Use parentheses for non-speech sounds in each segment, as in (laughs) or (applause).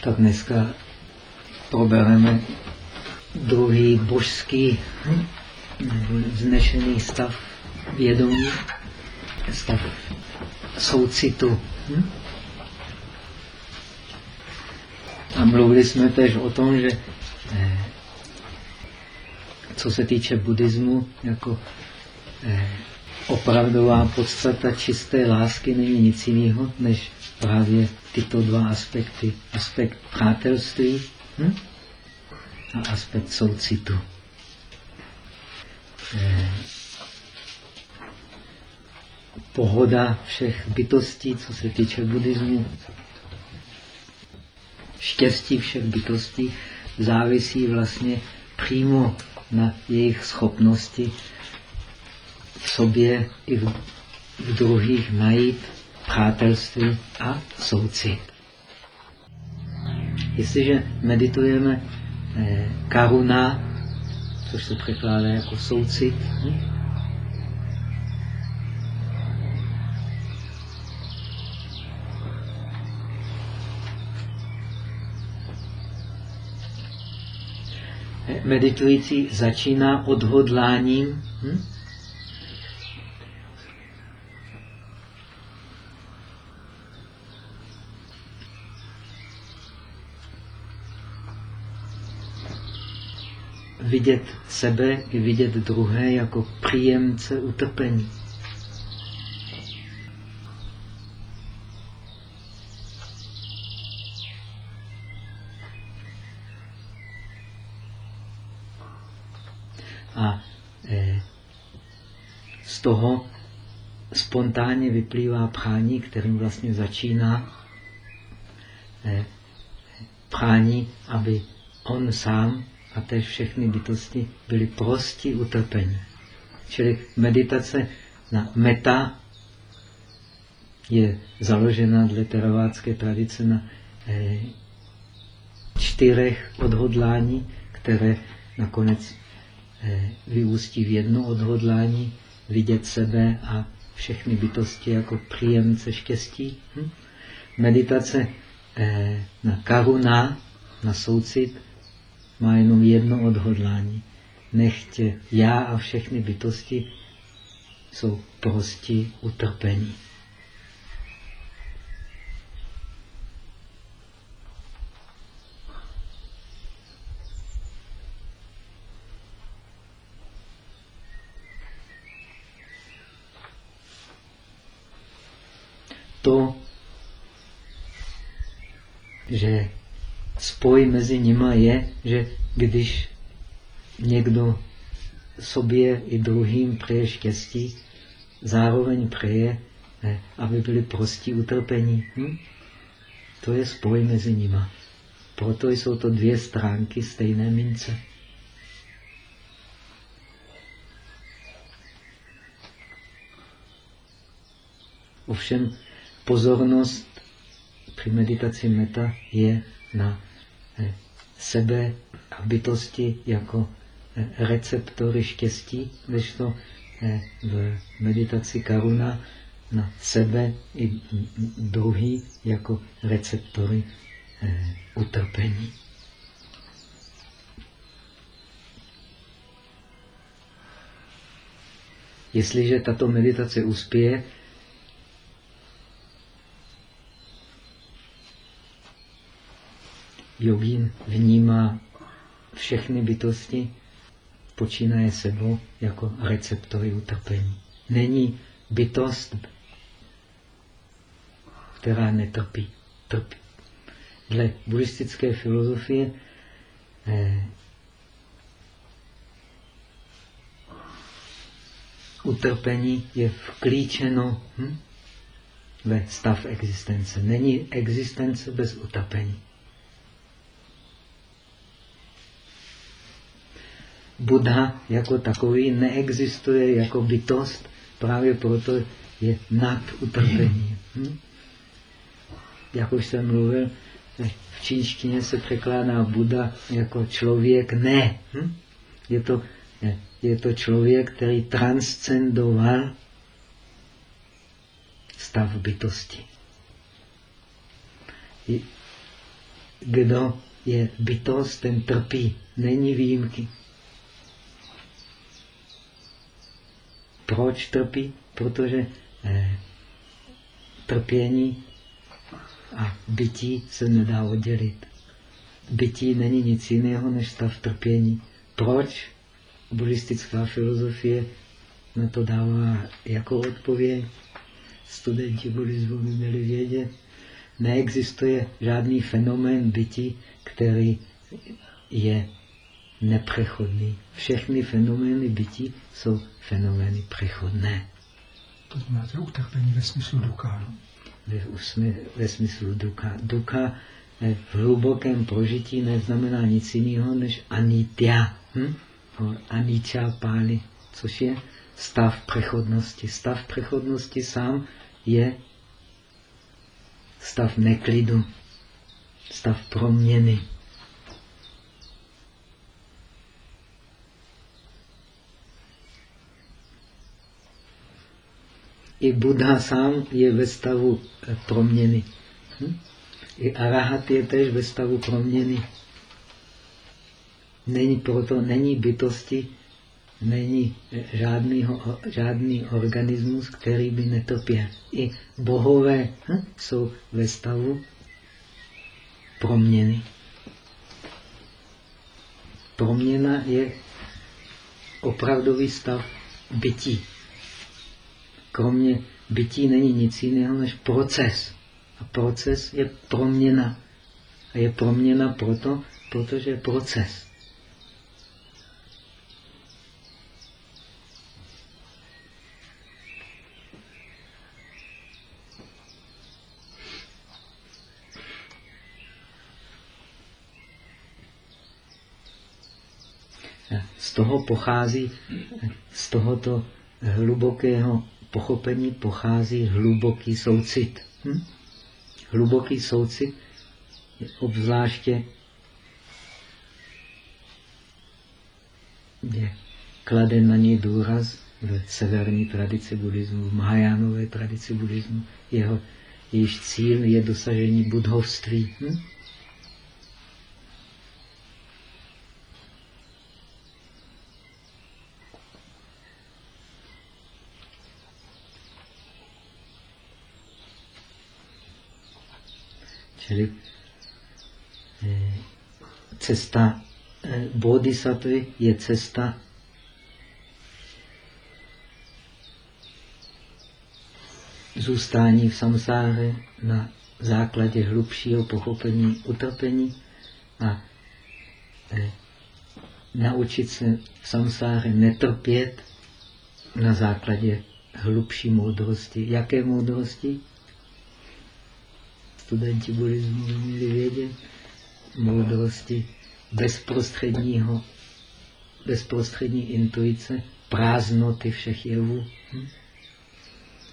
Tak dneska probereme druhý božský vznešený stav vědomí, stav soucitu. A mluvili jsme tež o tom, že eh, co se týče buddhismu, jako eh, opravdová podstata čisté lásky není nic jiného, než právě tyto dva aspekty. Aspekt přátelství hm? a aspekt soucitu. Eh, pohoda všech bytostí, co se týče buddhismu, štěstí všech bytostí závisí vlastně přímo na jejich schopnosti v sobě i v, v druhých najít přátelství a soucit. Jestliže meditujeme eh, karuna, což se překládá jako soucit, hm? meditující začíná odhodláním hm? Vidět sebe i vidět druhé jako příjemce utrpení. A e, z toho spontánně vyplývá prání, kterým vlastně začíná e, prání, aby on sám a též všechny bytosti byly prosti utrpení. Čili meditace na meta je založena dle teravácké tradice na eh, čtyřech odhodlání, které nakonec eh, vyústí v jedno odhodlání, vidět sebe a všechny bytosti jako příjemce štěstí. Hm? Meditace eh, na karuna, na soucit, má jenom jedno odhodlání. Nechtě já a všechny bytosti jsou prosti utrpení. To, že spoj mezi nima je, že když někdo sobě i druhým přeje štěstí, zároveň přeje, aby byli prostí utrpení. Hm? To je spoj mezi nima. Proto jsou to dvě stránky stejné mince. Ovšem pozornost při meditaci meta je na sebe a bytosti jako eh, receptory štěstí, když to eh, v meditaci karuna na sebe i druhý jako receptory utrpení. Jestliže tato meditace uspěje, Jogín vnímá všechny bytosti, počínaje sebou jako receptory utrpení. Není bytost, která netrpí. Trpí. Dle buddhistické filozofie eh, utrpení je vklíčeno hm, ve stav existence. Není existence bez utrpení. Buddha jako takový neexistuje jako bytost, právě proto je nad utrpení. Hm? Jak už jsem mluvil, v čínštině se překládá Buddha jako člověk ne. Hm? Je, to, je, je to člověk, který transcendoval stav bytosti. kdo je bytost, ten trpí. Není výjimky. Proč trpí? Protože eh, trpění a bytí se nedá oddělit. Bytí není nic jiného než stav trpění. Proč? Buddhistická filozofie na to dává jako odpověď. Studenti buddhismu by měli vědět, neexistuje žádný fenomén bytí, který je neprechodný. Všechny fenomény bytí jsou fenomény přechodné. To znamená, to je utrpení ve smyslu duka. No? Ve, ve smyslu duka. Duka v hlubokém prožití neznamená nic jiného než anitya. Hm? Anicca páli, což je stav přechodnosti. Stav přechodnosti sám je stav neklidu, stav proměny. I Buddha sám je ve stavu eh, proměny. Hm? I arahat je tež ve stavu proměny. Není proto, není bytosti, není žádný, žádný organismus, který by netopěl. I bohové hm, jsou ve stavu proměny. Proměna je opravdový stav bytí. Kromě bytí není nic jiného než proces. A proces je proměna. A je proměna proto, protože je proces. Z toho pochází, z tohoto hlubokého pochopení pochází hluboký soucit. Hm? Hluboký soucit je obzvláště je kladen na něj důraz v severní tradici buddhismu, v Mahajánové tradici buddhismu. Jeho, jejíž cíl je dosažení budhovství. Hm? Čili eh, cesta eh, bodhisattvy je cesta zůstání v samsáře na základě hlubšího pochopení utrpení a eh, naučit se v samsáře netrpět na základě hlubší moudrosti. Jaké moudrosti? studenti by měli vědět moudrosti bezprostředního, bezprostřední intuice, prázdnoty všech jevů. Hm?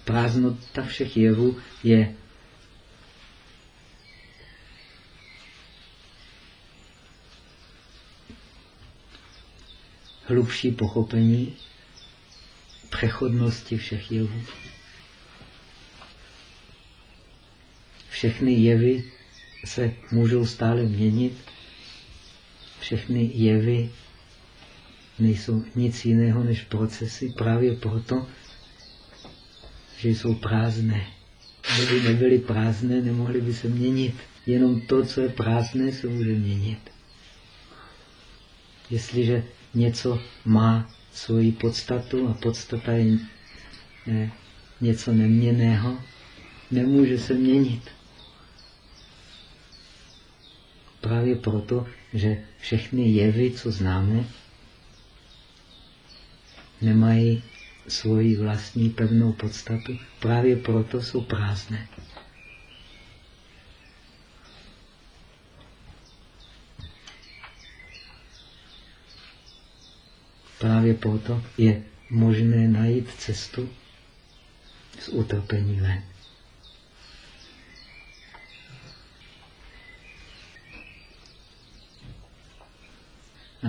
Prázdnota všech jevů je hlubší pochopení přechodnosti všech jevů. Všechny jevy se můžou stále měnit. Všechny jevy nejsou nic jiného než procesy právě proto, že jsou prázdné. Kdyby nebyly prázdné, nemohly by se měnit. Jenom to, co je prázdné, se může měnit. Jestliže něco má svoji podstatu a podstata je něco neměného, nemůže se měnit. Právě proto, že všechny jevy, co známe, nemají svoji vlastní pevnou podstatu, právě proto jsou prázdné. Právě proto je možné najít cestu z utrpení ven.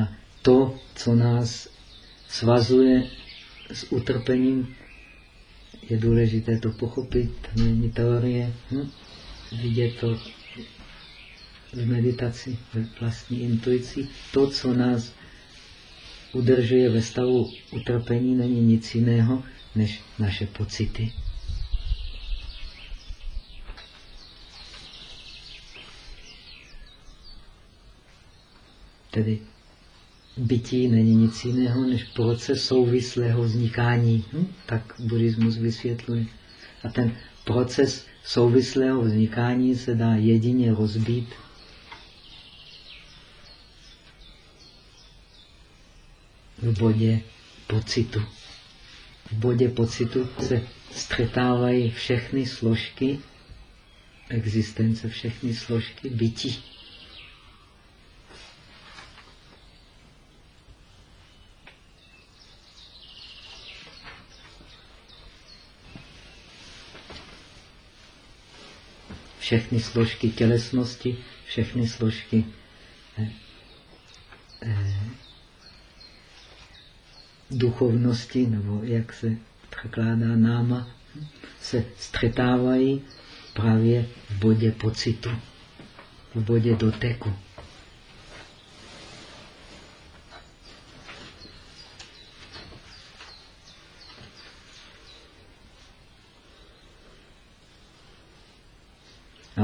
A to, co nás svazuje s utrpením, je důležité to pochopit, není teorie, hm? vidět to v meditaci, ve vlastní intuici. To, co nás udržuje ve stavu utrpení, není nic jiného, než naše pocity. Tedy bytí není nic jiného než proces souvislého vznikání. Hm? Tak buddhismus vysvětluje. A ten proces souvislého vznikání se dá jedině rozbít v bodě pocitu. V bodě pocitu se střetávají všechny složky existence, všechny složky bytí. Všechny složky tělesnosti, všechny složky eh, eh, duchovnosti, nebo jak se překládá náma, se střetávají právě v bodě pocitu, v bodě doteku.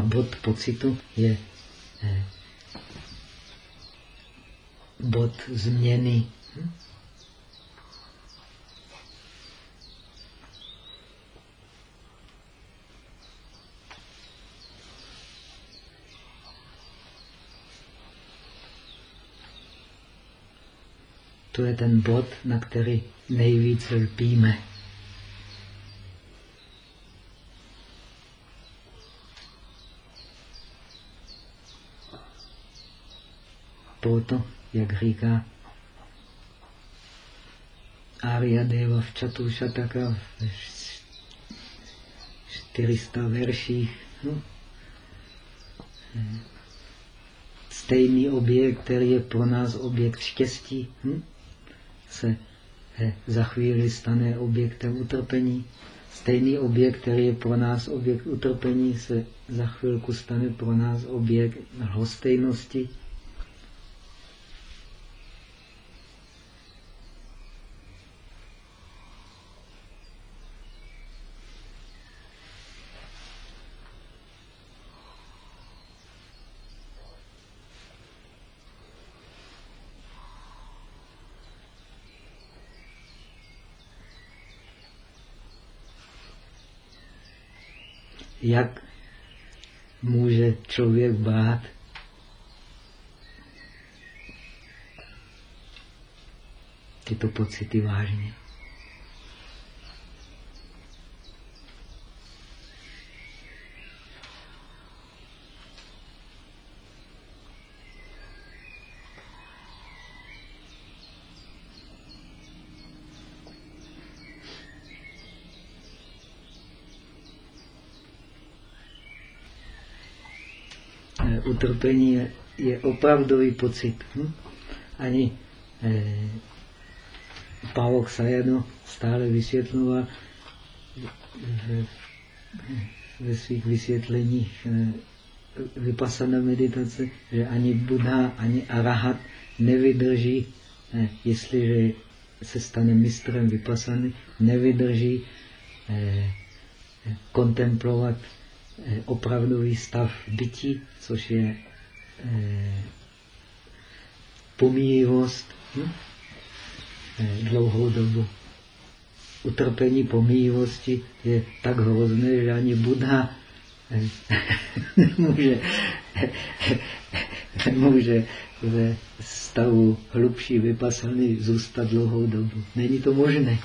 Bod pocitu je eh, bod změny. Hm? To je ten bod, na který nejvíce lpíme. Proto, jak říká Arya Deva v Čatušataka v 400 verších, no, stejný objekt, který je pro nás objekt štěstí, hm? se za chvíli stane objektem utrpení. Stejný objekt, který je pro nás objekt utrpení, se za chvilku stane pro nás objekt hostejnosti. Jak může člověk bát tyto pocity vážně. Utrpení je, je opravdový pocit. Hm? Ani eh, Pavok Sajano stále vysvětloval ve, ve svých vysvětleních eh, vypasané meditace, že ani Buddha, ani Arahat nevydrží, eh, jestliže se stane mistrem vypasany, nevydrží eh, kontemplovat Eh, opravdový stav bytí, což je eh, pomíjivost hm? eh, dlouhou dobu. Utrpení pomíjivosti je tak hrozné, že ani Buddha (laughs) nemůže, (laughs) nemůže ve stavu hlubší vypasaný zůstat dlouhou dobu. Není to možné.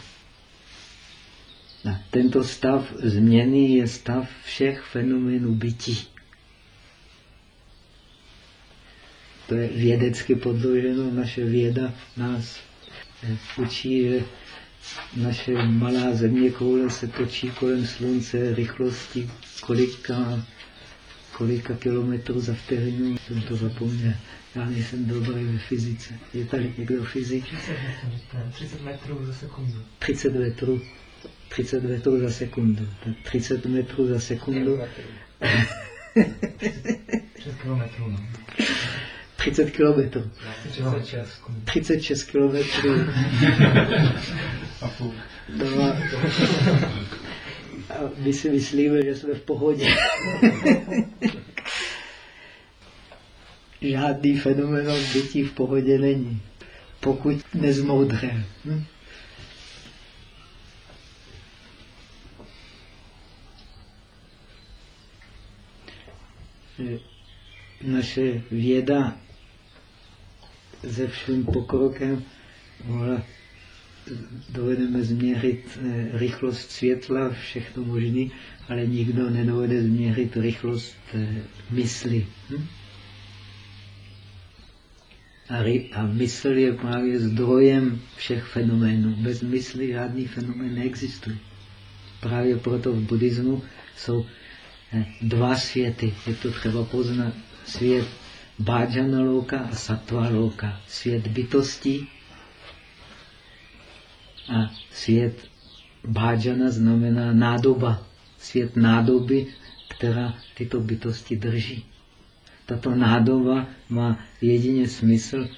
A tento stav změny je stav všech fenoménů bytí. To je vědecky podloženo. Naše věda nás učí, že naše malá země koule se točí kolem slunce rychlosti kolika, kolika kilometrů za vteřinu. Jsem to zapomněl. Já nejsem dobrý ve fyzice. Je tady někdo fyzik? 30 metrů za sekundu. 30 metrů 30 metrů za sekundu. 30 metrů za sekundu. kilometrů, no. 30 kilometrů. 36. 36 kilometrů. A půl. No a, a my si myslíme, že jsme v pohodě. Žádný fenomen bytí v pohodě není, pokud nezmoudré. Hm? Naše věda se vším pokrokem mohla dovedeme změřit eh, rychlost světla, všechno možné, ale nikdo nedovede změřit rychlost eh, mysli. Hm? A, a mysl je právě zdrojem všech fenoménů. Bez mysli žádný fenomén neexistuje. Právě proto v buddhismu jsou dva světy. Je to třeba poznat. Svět Bhajana loka a Sattva loka. Svět bytostí a svět bhajana znamená nádoba. Svět nádoby, která tyto bytosti drží. Tato nádoba má jedině smysl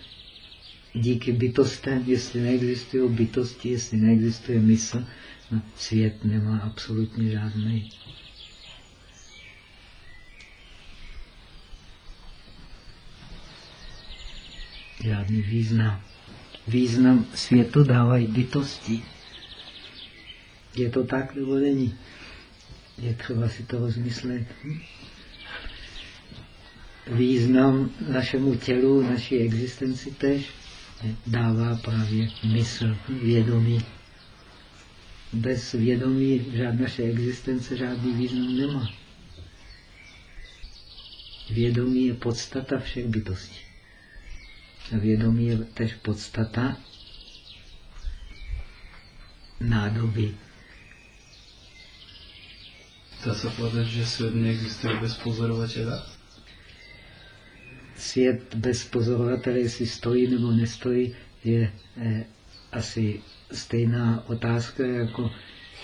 díky bytostem, jestli neexistují bytosti, jestli neexistuje mysl, no, svět nemá absolutně žádný žádný význam význam světu dávají bytosti. Je to tak nebo není? Je třeba si to rozmyslet. Význam našemu tělu, naší existenci tež dává právě mysl, vědomí. Bez vědomí žádná naše existence žádný význam nemá. Vědomí je podstata všech bytostí vědomí je tež podstata nádoby. Dá se povedat, že svět neexistuje bez pozorovatele? Svět bez pozorovatele, jestli stojí nebo nestojí, je eh, asi stejná otázka, jako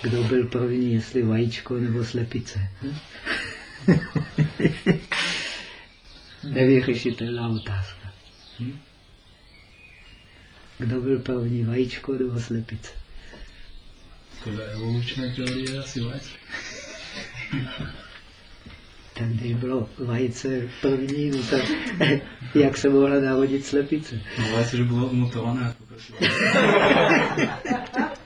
kdo byl první, jestli vajíčko nebo slepice. Hm? (laughs) Nevyřešitelná otázka. Hm? Kdo byl první, vajíčko nebo slepice? Podle evolučné teorie asi vajíčko. (laughs) tak když bylo vajce první, no tak (laughs) jak se mohla narodit slepice? No vajce, že bylo mutované. (laughs)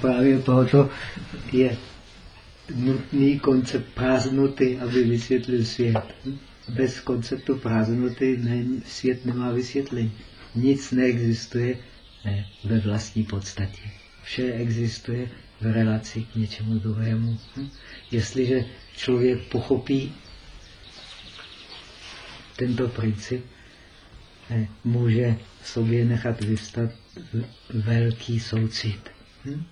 Právě proto je nutný koncept prázdnoty, aby vysvětlil svět bez konceptu prázdnoty svět nemá vysvětlení. Nic neexistuje ne, ve vlastní podstatě. Vše existuje v relaci k něčemu druhému. Hm? Jestliže člověk pochopí tento princip, ne, může sobě nechat vyvstat velký soucit. Hm?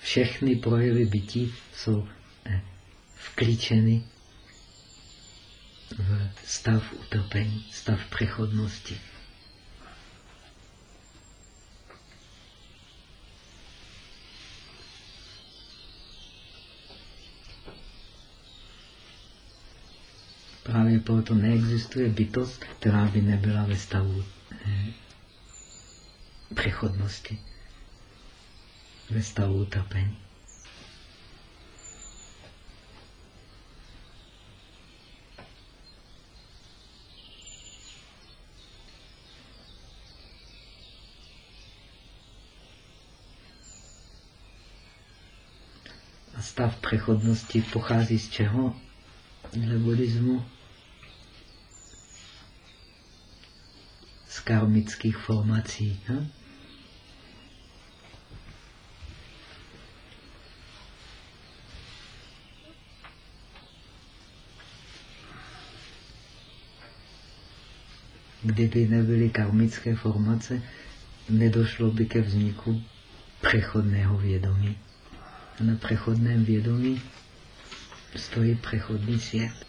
Všechny projevy bytí jsou vklíčeny v stav utrpení, stav přechodnosti. Právě proto neexistuje bytost, která by nebyla ve stavu eh, přechodnosti, ve stavu utrpení. stav přechodnosti pochází z čeho? Dle buddhismu? Z karmických formací. Hm? Kdyby nebyly karmické formace, nedošlo by ke vzniku přechodného vědomí na přechodném vědomí stojí přechodný svět.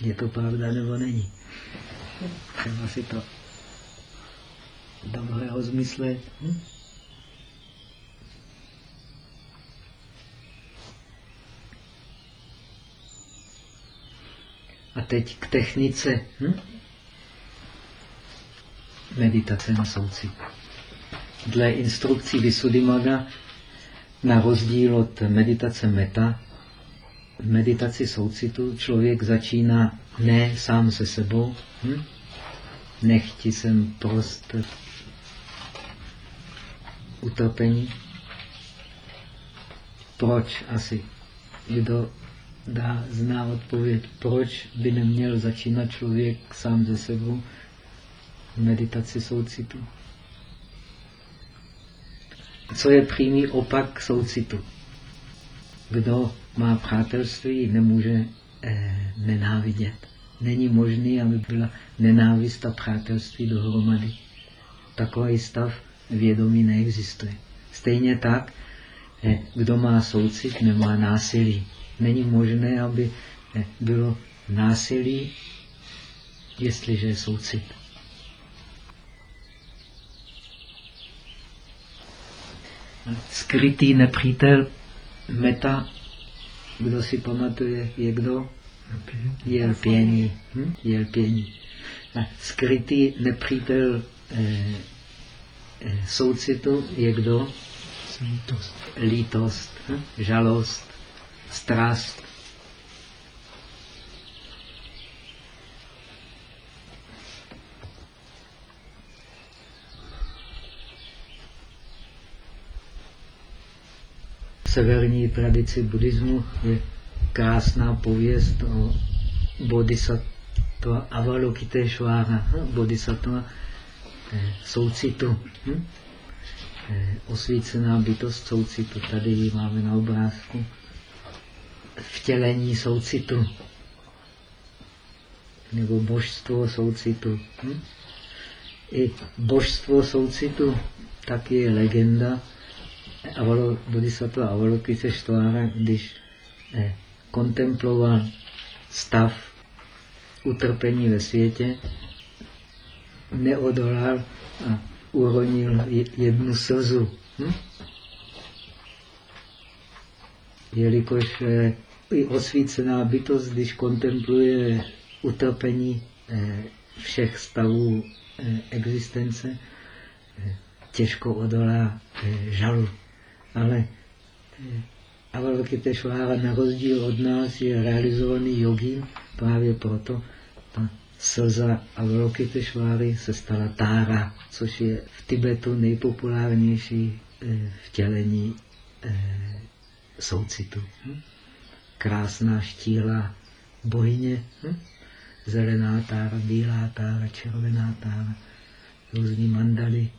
Je to pravda nebo není? Třeba si to dobře rozmyslet. Hm? A teď k technice. Hm? Meditace na soucit. Dle instrukcí Visuddhimagga, na rozdíl od meditace meta, v meditaci soucitu člověk začíná ne sám se sebou, hm? nechti jsem prost utrpení. Proč asi? Kdo dá, zná odpověď, proč by neměl začínat člověk sám ze sebou meditaci soucitu. Co je přímý opak soucitu? Kdo má přátelství, nemůže eh, nenávidět. Není možné, aby byla nenávist a přátelství dohromady. Takový stav vědomí neexistuje. Stejně tak, eh, kdo má soucit, nemá násilí není možné, aby bylo násilí, jestliže je soucit. Skrytý nepřítel meta, kdo si pamatuje, je kdo? Je lpění. Hm? Je lpění. Skrytý nepřítel eh, eh, soucitu je kdo? Lítost. Lítost, hm? žalost, strast. Severní tradici buddhismu je krásná pověst o bodhisattva Avalokiteshvara, bodhisattva eh, soucitu. Hm? Eh, osvícená bytost soucitu. Tady ji máme na obrázku vtělení soucitu nebo božstvo soucitu. Hm? I božstvo soucitu taky je legenda Avalo, Bodhisattva Avalokiteshvara, když eh, kontemploval stav utrpení ve světě, neodolal a uronil jednu slzu. Hm? jelikož eh, i osvícená bytost, když kontempluje utrpení eh, všech stavů eh, existence, těžko odolá žalu. Ale Avalokiteshvara na rozdíl od nás je realizovaný jogín, právě proto ta slza Avalokiteshváry se stala tára, což je v Tibetu nejpopulárnější vtělení soucitu. Hm? Krásná štíla bohyně, hm? zelená tára, bílá tára, červená tára, různý mandaly.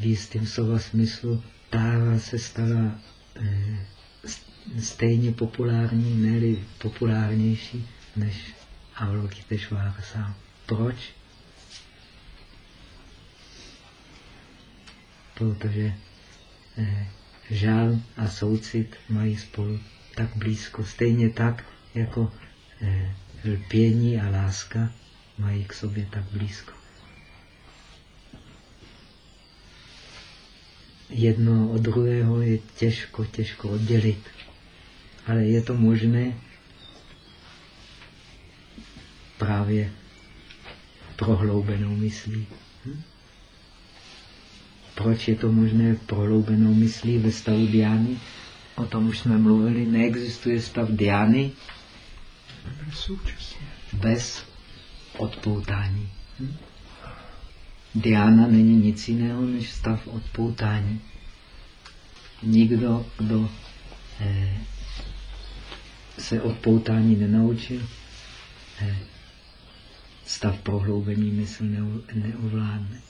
V jistém slova smyslu tára se stala eh, stejně populární, ne populárnější než Avalokiteshvara sám. Proč? Protože Eh, žál a soucit mají spolu tak blízko. Stejně tak, jako eh, lpění a láska mají k sobě tak blízko. Jedno od druhého je těžko, těžko oddělit. Ale je to možné právě prohloubenou myslí. Hm? Proč je to možné prohloubenou myslí ve stavu diány? O tom už jsme mluvili. Neexistuje stav diány bez odpoutání. Hm? Diana není nic jiného než stav odpoutání. Nikdo, kdo eh, se odpoutání nenaučil, eh, stav prohloubení mysl neovládne.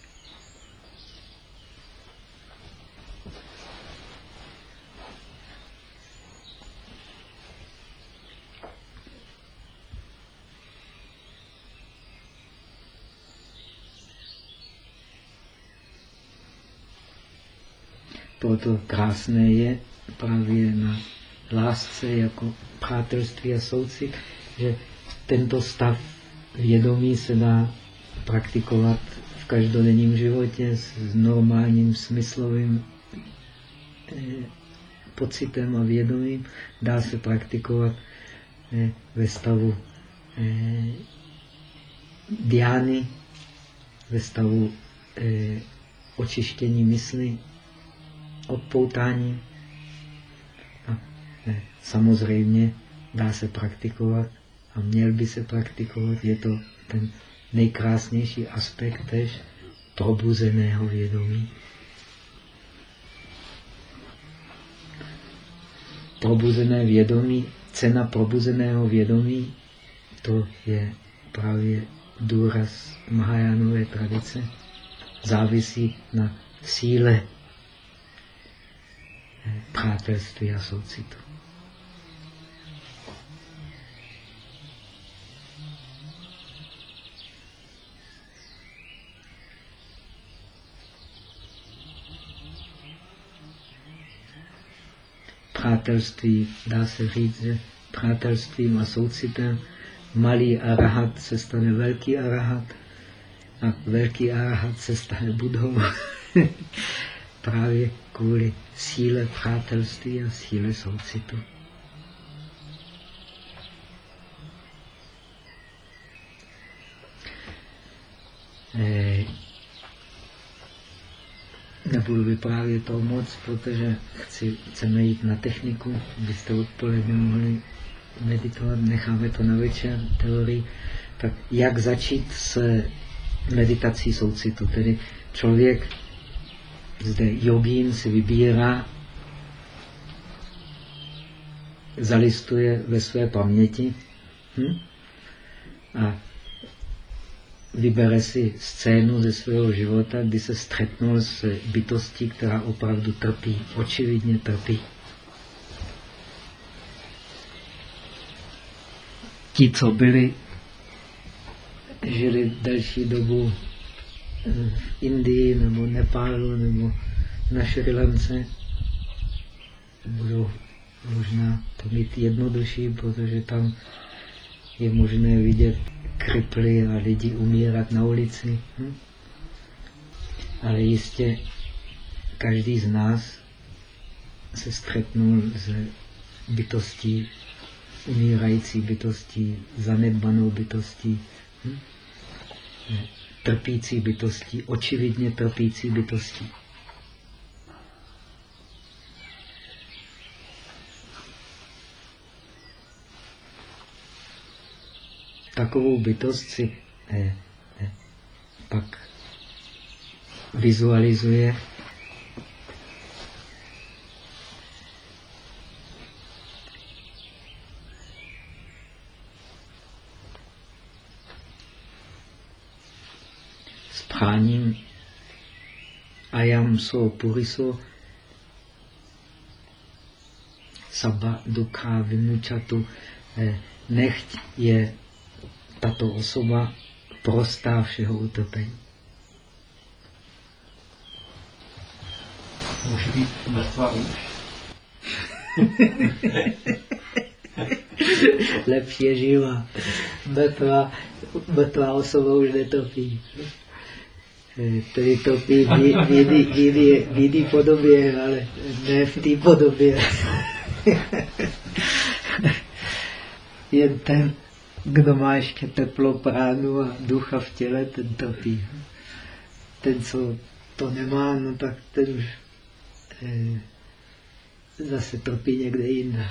Proto krásné je právě na lásce jako přátelství a soucit, že tento stav vědomí se dá praktikovat v každodenním životě s normálním smyslovým eh, pocitem a vědomím. Dá se praktikovat eh, ve stavu eh, diány, ve stavu očištění mysli, odpoutání. A samozřejmě dá se praktikovat a měl by se praktikovat. Je to ten nejkrásnější aspekt tež probuzeného vědomí. Probuzené vědomí, cena probuzeného vědomí, to je právě důraz Mahajánové tradice, závisí na síle přátelství a soucitu. přátelství, dá se říct, že přátelstvím a soucitem malý arahat se stane velký arahat a velký arahat se stane budhou. (laughs) Právě kvůli síle přátelství a síle soucitu. Eh, nebudu vyprávět to moc, protože chci, chceme jít na techniku, byste odpoledne mohli meditovat, necháme to na večer, teorii. Tak jak začít s meditací soucitu? Tedy člověk, zde jogín si vybírá, zalistuje ve své paměti hm? a vybere si scénu ze svého života, kdy se střetnul s bytostí, která opravdu trpí, očividně trpí. Ti, co byli, žili delší dobu Indii nebo Nepálu nebo na Šri Lance, budou možná to mít jednodušší, protože tam je možné vidět kriply a lidi umírat na ulici. Hm? Ale jistě každý z nás se střetnul s bytostí, umírající bytostí, zanedbanou bytostí, hm? Trpící bytostí, očividně trpící bytostí. takovou bytost si eh, eh, pak vizualizuje so puriso sabba dukha vimuchatu eh, nechť je tato osoba prostá všeho utrpení. Může být mrtvá už? (laughs) Lepší je živá. Mrtvá, mrtvá osoba už netopí. Tedy topí v jiné podobě, ale ne v té podobě. (laughs) Jen ten kdo má ještě teplo pránu a ducha v těle, ten trpí. Ten, co to nemá, no tak ten už eh, zase trpí někde jinde.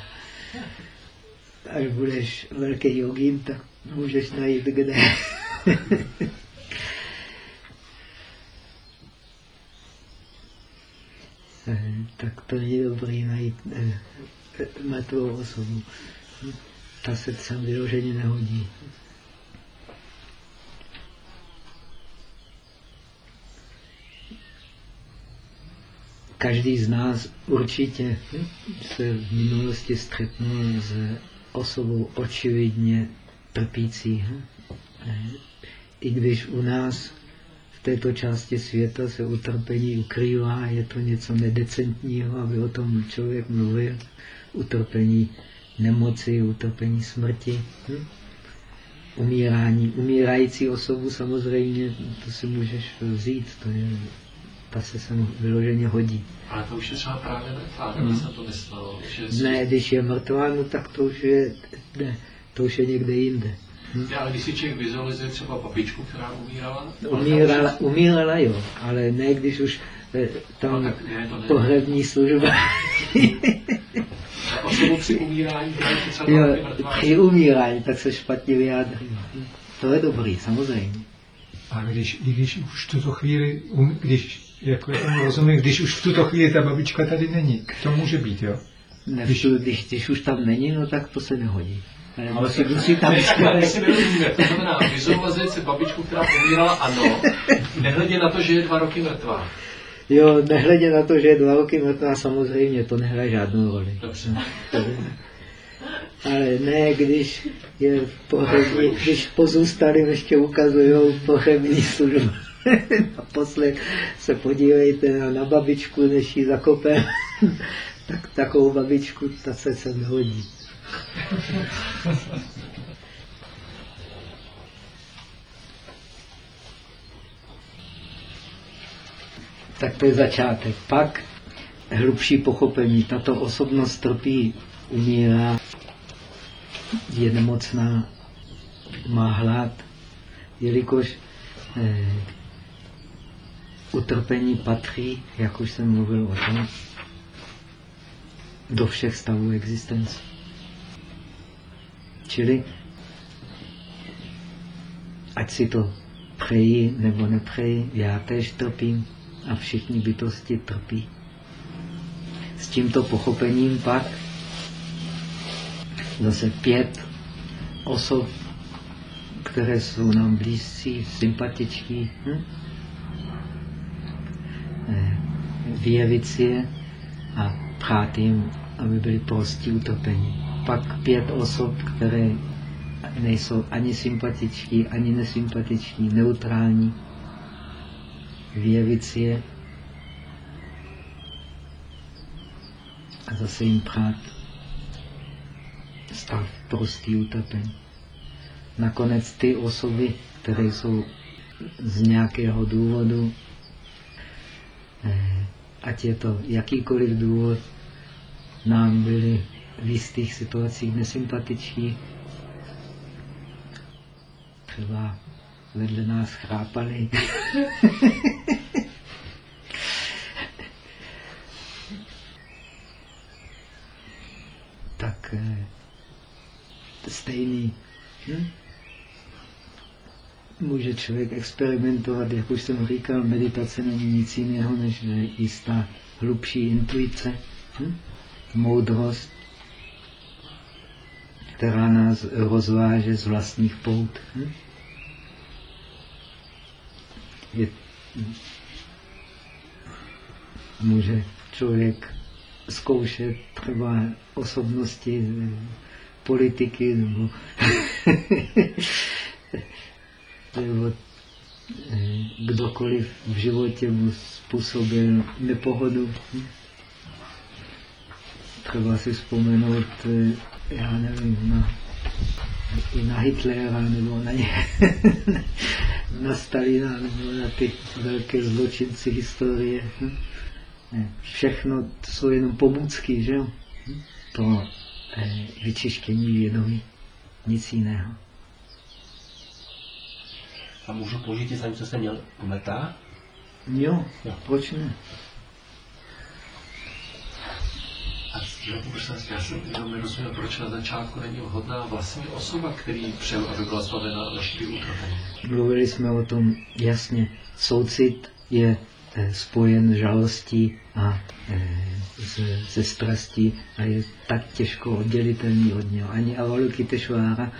Až budeš velký jogín, tak můžeš najít kde. (laughs) tak to není dobrý najít eh, mrtvou osobu ta se sem vyloženě nehodí. Každý z nás určitě se v minulosti střetnul s osobou očividně trpící. I když u nás v této části světa se utrpení ukrývá, je to něco nedecentního, aby o tom člověk mluvil. Utrpení nemoci, utrpení smrti. Hm? Umírání. Umírající osobu samozřejmě, to si můžeš vzít, to je, ta se sem vyloženě hodí. Ale to už je třeba právě mrtvá, hmm. se to myslelo. Že ne, když je mrtvá, no tak to už je, ne, to už je někde jinde. Hm? Ale když si člověk vizualizuje třeba babičku, která umírala? Umírala, umírala jo, ale ne když už eh, tam no, pohrební služba. osobu při umírání, třeba jo, při umírání, tak se špatně vyjádří. To je dobrý, samozřejmě. A když, když už v tuto chvíli, um, když, jako já rozumím, když už v tuto chvíli ta babička tady není, to může být, jo? Ne, když, když, když už tam není, no tak to se nehodí. Ale se musí tam (laughs) ne, si nerozumíme. To znamená, vizualizuje si babičku, která umírala, ano, nehledě na to, že je dva roky mrtvá. Jo, nehledě na to, že je dva roky mrtvá, samozřejmě to nehraje žádnou roli. Dobře. Ale ne, když je v pohřební, když pozůstali ještě ukazují pohřební službu. (laughs) Naposled se podívejte na, na babičku, než ji zakope. (laughs) tak takovou babičku, ta se sem hodí. Tak to je začátek. Pak hlubší pochopení. Tato osobnost trpí, umírá, je nemocná, má hlad, jelikož eh, utrpení patří, jak už jsem mluvil o tom, do všech stavů existence. Čili ať si to přeji nebo nepřeji, já tež trpím a všichni bytosti trpí. S tímto pochopením pak zase pět osob, které jsou nám blízcí, sympatičtí, hm? Eh, vyjevit si je a prát jim, aby byli prostí utrpení. Pak pět osob, které nejsou ani sympatičtí, ani nesympatičtí, neutrální, si je a zase jim prát stav prostý utrpení. Nakonec ty osoby, které jsou z nějakého důvodu, eh, ať je to jakýkoliv důvod, nám byly v jistých situacích nesympatiční, třeba vedle nás chrápali. (laughs) tak eh, stejný. Hm? Může člověk experimentovat, jak už jsem říkal, meditace není nic jiného než jistá hlubší intuice, hm? moudrost, která nás rozváže z vlastních pout. Hm? je, může člověk zkoušet třeba osobnosti politiky nebo, (laughs) nebo eh, kdokoliv v životě mu způsobil nepohodu. Třeba si vzpomenout, eh, já nevím, na, i na Hitlera nebo na ně. (laughs) na Stalina nebo na ty velké zločinci historie. Hm? Všechno to jsou jenom pomůcky, že jo? Pro eh, vyčištění vědomí. Nic jiného. A můžu použít za co jsem měl meta? Jo, jo, proč ne? A já jsem jenom nerozuměl, proč na začátku není vhodná vlastní osoba, který přel, aby byla zbavena naší utrpení. Mluvili jsme o tom jasně. Soucit je eh, spojen žalostí a se, se strastí a je tak těžko oddělitelný od něho. Ani Avalokiteshvára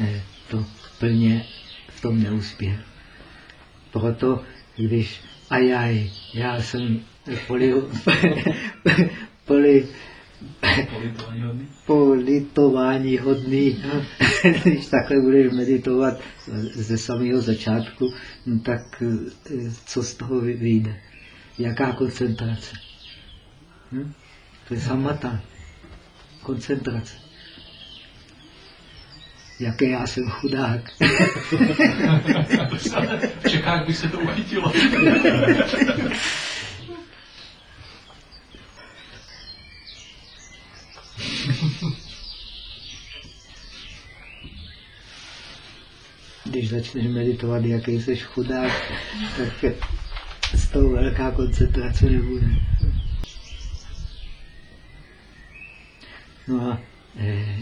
eh, to plně v tom neuspěl. Proto, když ajaj, já jsem poli, (laughs) poli, politování hodný. Když takhle budeš meditovat ze samého začátku, no tak co z toho vyjde? Jaká koncentrace? Hm? To je samata. Koncentrace. Jaké já jsem chudák. (laughs) v Čechách by se to uchytilo. (laughs) Když začneš meditovat, jaký jsi chudák, tak z toho velká koncentrace nebude. No a eh,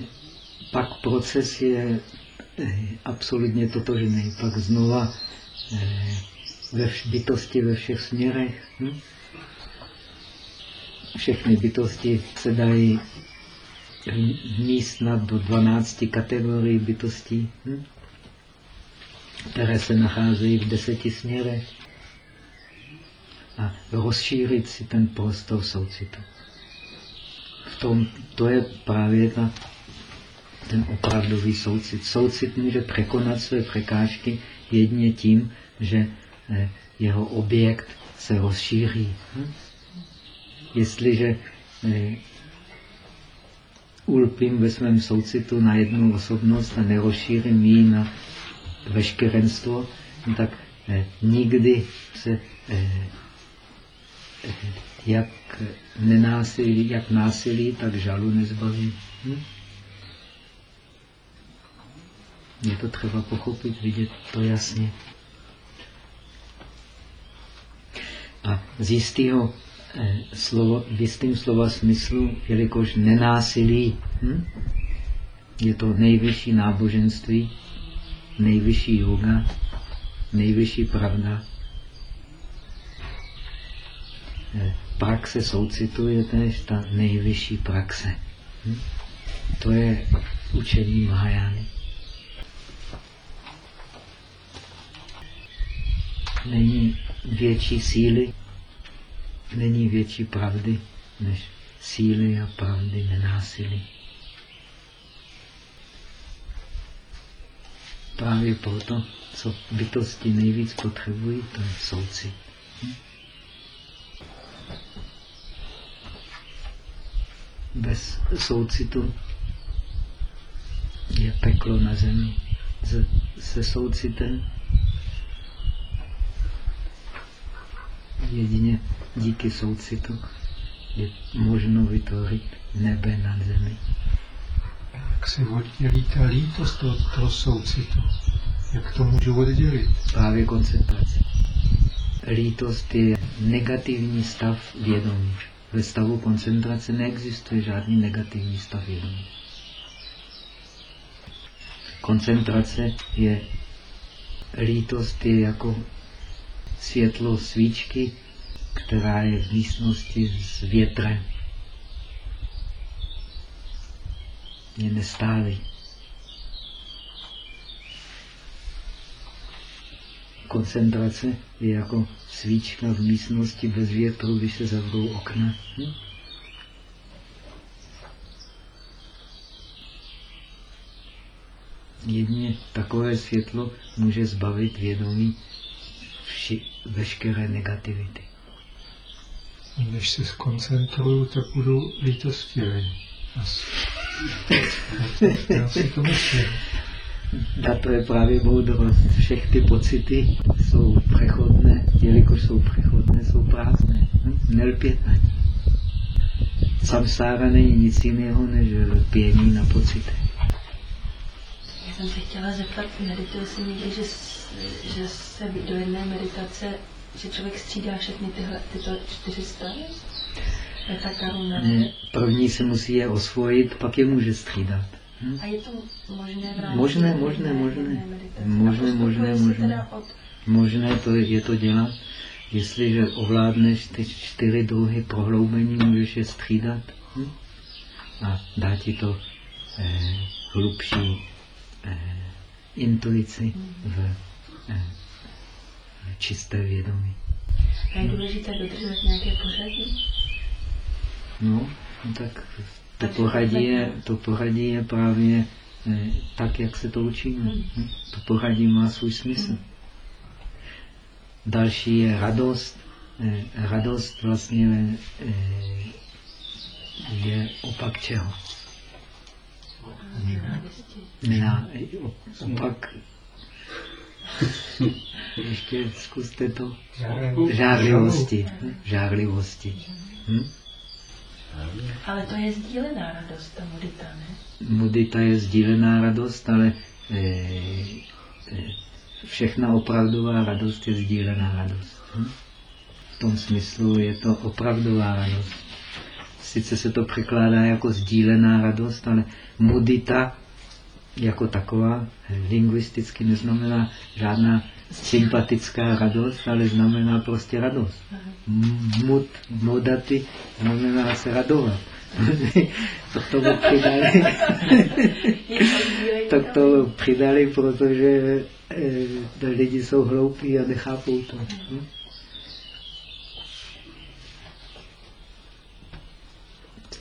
pak proces je eh, absolutně totožný. Pak znova eh, ve bytosti ve všech směrech. Hm? Všechny bytosti se dají místnat do 12 kategorií bytostí, hm? Které se nacházejí v deseti směrech a rozšířit si ten prostor soucitu. V tom, to je právě ta, ten opravdový soucit. Soucit může překonat své překážky jedně tím, že eh, jeho objekt se rozšíří. Hm? Jestliže eh, ulpím ve svém soucitu na jednu osobnost a nerozšířím ji na veškerenstvo, tak eh, nikdy se eh, eh, jak nenásilí, jak násilí, tak žalu nezbaví. Hm? Je to třeba pochopit, vidět to jasně. A z jistého eh, slovo, v jistým slova smyslu, jelikož nenásilí hm? je to nejvyšší náboženství, nejvyšší yoga, nejvyšší pravda. Eh, praxe soucitu je tež ta nejvyšší praxe. Hm? To je učení Mahajány. Není větší síly, není větší pravdy, než síly a pravdy nenásilí. Právě proto, co bytosti nejvíc potřebují, to je soucit. Bez soucitu je peklo na zemi. Se, se soucitem jedině díky soucitu je možno vytvořit nebe nad zemi jak se oddělí ta lítost od toho soucitu? Jak to můžu oddělit? Právě koncentrace. Lítost je negativní stav vědomí. Ve stavu koncentrace neexistuje žádný negativní stav vědomí. Koncentrace je lítost je jako světlo svíčky, která je v místnosti s větrem. Je nestálý. Koncentrace je jako svíčka v místnosti bez větru, když se zavřou okna. Hm? Jedině takové světlo může zbavit vědomí vši, veškeré negativity. Když se skoncentruju, tak budu lítostivý. Si to. A to je právě moudrost. Všech ty pocity jsou přechodné, jelikož jsou přechodné, jsou prázdné. Hm? Nelpět na ní. Samsára není nic jiného, než lpění na pocity. Já jsem se chtěla zeptat, medituje se někdy, že, že se do jedné meditace, že člověk střídá všechny tyhle, tyto čtyři stavy? První se musí je osvojit, pak je může střídat. Hm? A je to možné v rámci Možné, možné, možné. Možné, možné, možné. Možné to je, je to dělat. Jestliže ovládneš ty čtyři druhy prohloubení, můžeš je střídat. Hm? A dá ti to eh, hlubší eh, intuici v eh, čisté vědomí. A je důležité dodržovat nějaké pořadí? No, no tak to poradí je, to poradí je právě eh, tak, jak se to učíme. Hm? To poradí má svůj smysl. Další je radost. Eh, radost vlastně eh, je opak čeho? Nená, opak. (laughs) Ještě zkuste to. Žárlivosti. Žárlivosti. Hm? Ale to je sdílená radost, ta mudita, ne? Mudita je sdílená radost, ale e, e, všechna opravdová radost je sdílená radost. Hm? V tom smyslu je to opravdová radost. Sice se to překládá jako sdílená radost, ale mudita jako taková lingvisticky neznamená žádná sympatická radost, ale znamená prostě radost. Mud, modaty znamená se radovat. (laughs) to k tomu přidali, (laughs) to k tomu přidali, protože eh, lidi jsou hloupí a nechápou to. Hm?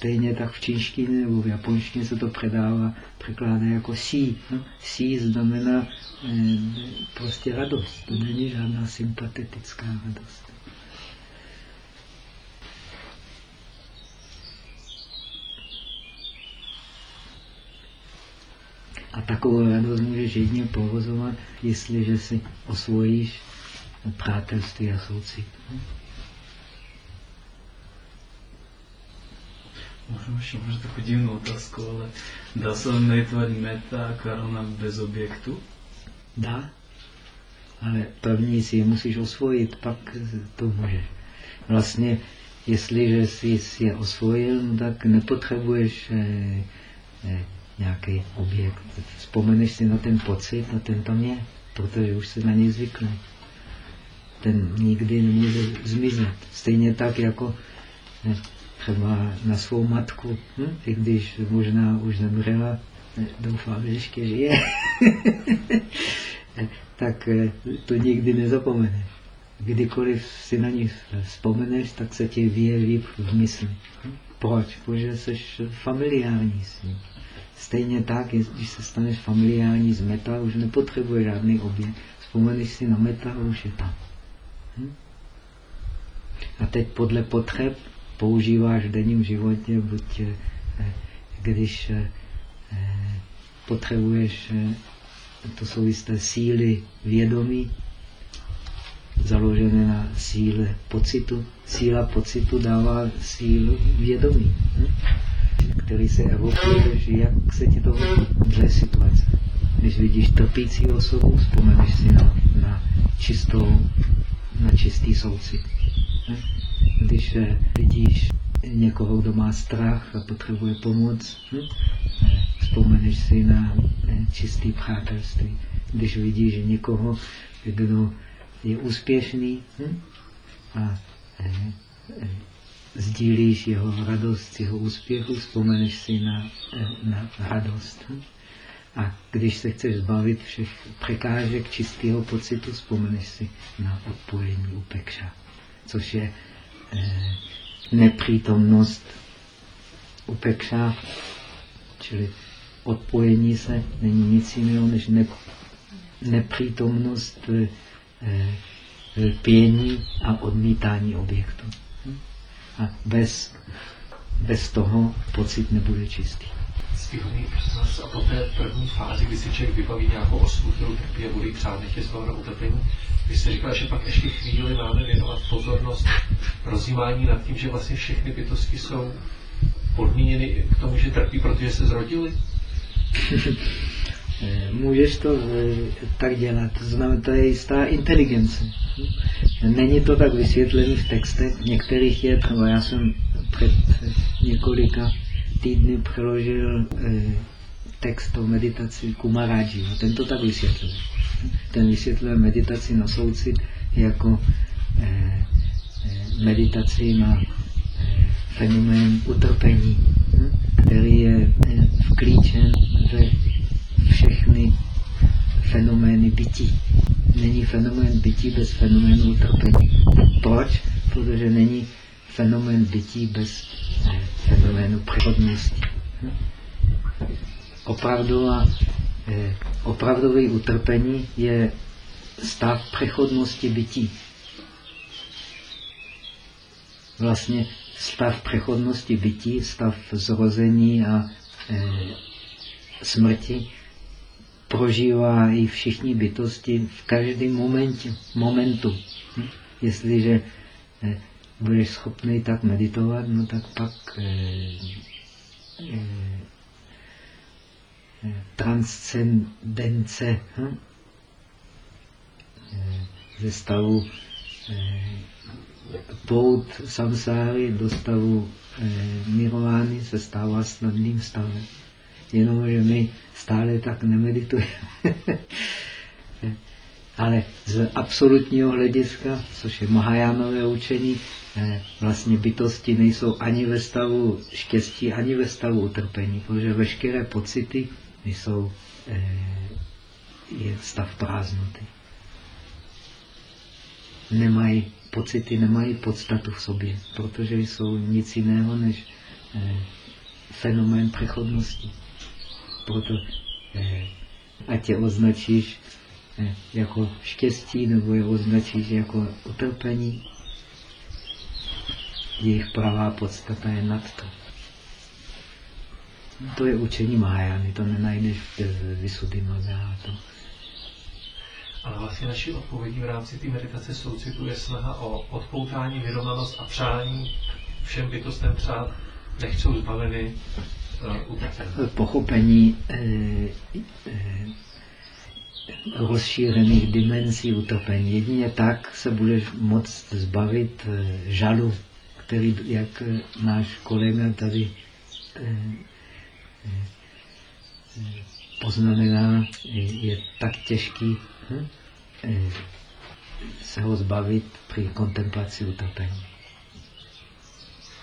Stejně tak v čínštině nebo v japonštině se to předává, překládá jako sí. No, sí znamená eh, prostě radost. To není žádná sympatetická radost. A takovou radost můžeš jedně provozovat, jestliže si osvojíš přátelství a soucit. Hm? Možná možná takovou divnou otázku, ale dá se meditovat meta a karona bez objektu? Dá, ale první si je musíš osvojit, pak to můžeš. Vlastně, jestliže jsi si je osvojil, no tak nepotřebuješ eh, eh, nějaký objekt. Vzpomeneš si na ten pocit a ten tam je, protože už se na něj zvykl. Ten nikdy nemůže zmizet. Stejně tak, jako eh, třeba na svou matku, hm? i když možná už zemřela, doufám, že ještě žije, (laughs) tak eh, to nikdy nezapomeneš. Kdykoliv si na ní vzpomeneš, tak se ti vyjeví v mysli. Hm? Proč? Protože jsi familiární s ním. Stejně tak, když se staneš familiární z meta, už nepotřebuje žádný objekt. Vzpomeneš si na meta už je tam. Hm? A teď podle potřeb používáš v denním životě, buď eh, když eh, potřebuješ, eh, to jsou jisté síly vědomí, založené na síle pocitu. Síla pocitu dává sílu vědomí, hm? který se evokuje, jak se ti to dle situace. Když vidíš trpící osobu, vzpomeneš si na, na čistou, na čistý soucit. Když eh, vidíš někoho, kdo má strach a potřebuje pomoc, hm? vzpomeneš si na eh, čistý přátelství. Když vidíš někoho, kdo je úspěšný hm? a eh, sdílíš jeho radost jeho úspěchu, vzpomeneš si na, na radost. Hm? A když se chceš zbavit všech překážek čistého pocitu, vzpomeneš si na odpojení upekša, což je eh, nepřítomnost upekša, čili odpojení se není nic jiného než ne, nepřítomnost eh, eh, pění a odmítání objektu. Hm? A bez, bez toho pocit nebude čistý. Stihný, a po té první fázi, kdy si člověk vybaví nějakou osobu, kterou trpí a bude přát, nech je na utrpení, vy jste říkal, že pak ještě chvíli máme věnovat pozornost rozjímání nad tím, že vlastně všechny bytosti jsou podmíněny k tomu, že trpí, protože se zrodili? (laughs) Můžeš to eh, tak dělat, to znamená, to je jistá inteligence. Není to tak vysvětlené v textech, některých je, třeba já jsem před několika týdny přeložil eh, text o meditaci Kumaraji. Ten to tak vysvětluje. Ten vysvětluje meditaci na soucit jako eh, meditaci na fenomén utrpení, hm, který je vklíčen ve všechny fenomény bytí. Není fenomén bytí bez fenoménu utrpení. Proč? Protože není fenomén bytí bez eh, fenoménu přechodnosti. Hm? Opravdová, eh, opravdový utrpení je stav přechodnosti bytí. Vlastně stav přechodnosti bytí, stav zrození a e, smrti prožívá i všichni bytosti v každém momentě, momentu. Hm? Jestliže eh, budeš schopný tak meditovat, no tak pak eh, eh, transcendence hm? ze stavu pout samsáry do stavu nirvány se stává snadným stavem. Jenomže my stále tak nemeditujeme. (laughs) Ale z absolutního hlediska, což je Mahajánové učení, vlastně bytosti nejsou ani ve stavu štěstí, ani ve stavu utrpení, protože veškeré pocity jsou je stav prázdnoty. Nemají, pocity nemají podstatu v sobě, protože jsou nic jiného než fenomén přechodnosti. Proto ať je označíš jako štěstí nebo je označíš jako utrpení, jejich pravá podstata je nad to. To je učení Mahajány, to nenajdeš v Visuddhimagga. To. Ale vlastně naší odpovědí v rámci té meditace soucitu je snaha o odpoutání, vyrovnanost a přání všem bytostem přát, nech jsou zbaveny uh. Pochopení eh, eh, rozšířených dimenzí utrpení. Jedině tak se budeš moct zbavit eh, žalu, který, jak náš kolega tady eh, poznamená, je tak těžký hm? se ho zbavit při kontemplaci utrpení.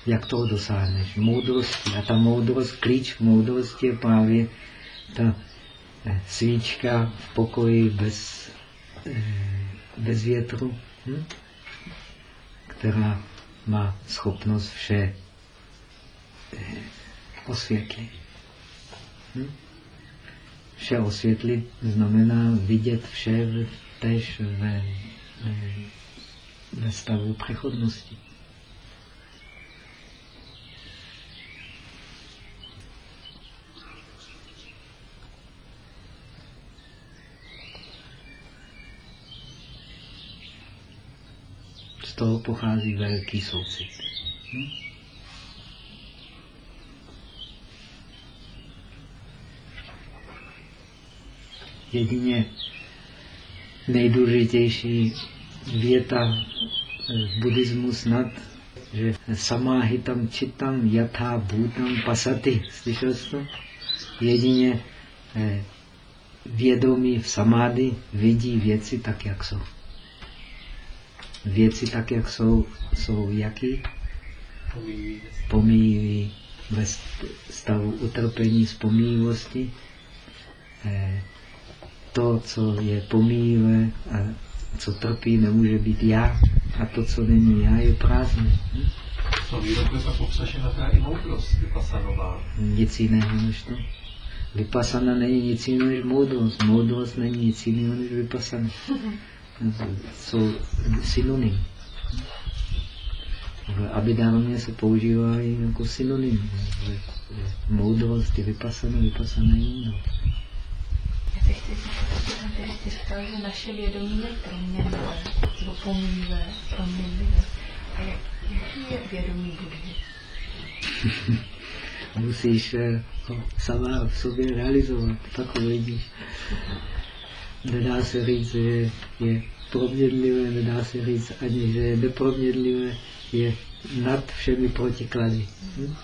Jak toho dosáhneš? Moudrosti. A ta moudrost, klíč k moudrosti je právě ta svíčka v pokoji bez, bez větru, hm? která má schopnost vše osvětlit. Hm? Vše osvětlit znamená vidět vše v, tež ve, ve stavu přechodnosti. Z toho pochází velký soucit. Hm? Jedině nejdůležitější věta v buddhismu snad, že samáhitam čitam yatha bhutam pasaty. Slyšel jsi to? Jedině eh, vědomí v samády vidí věci tak, jak jsou. Věci tak, jak jsou, jsou jaký? Pomíjiví ve stavu utrpení, spomíjivosti. Eh, to, co je pomíjivé a co trpí, nemůže být já. A to, co není já, je prázdné. Hm? To výroku je pak obsažena teda i moudrost vypasanová. Nic jiného než to. Vypasana není nic jiného než moudrost. Moudrost není nic jiného než vypasana. (laughs) Jsou synonym. V Abhidharmě se používají jako synonym. Moudrost je vypasana, vypasana je jinou. Chci zeptat, ty říkal, že naše vědomí je proměnlivé, nebo pomíjivé, proměnlivé. A jak, jaký je vědomí Budhy? Musíš ho sama v sobě realizovat, pak ho vidíš. Nedá se říct, že je proměnlivé, nedá se říct ani, že je neproměnlivé, je nad všemi protiklady. Hm?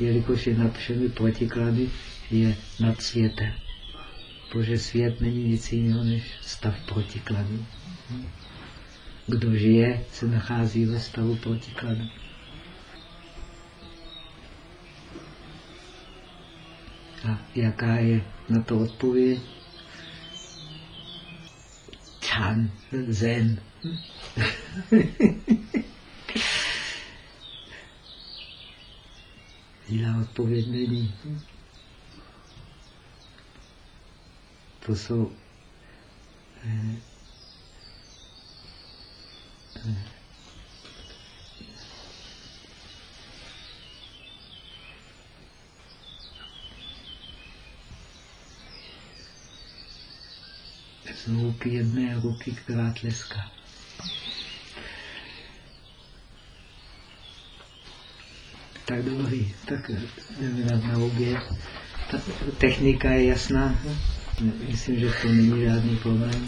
Jelikož je nad všemi protiklady, je nad světem. Protože svět není nic jiného než stav protikladu. Kdo žije, se nachází ve stavu protikladu. A jaká je na to odpověď? Chan, zen. (laughs) Jiná odpověď není. to jsou eh, zvuky jedné ruky, která tleská. Tak dobrý, tak jdeme na oběd. Ta technika je jasná. Myslím, že to není žádný problém.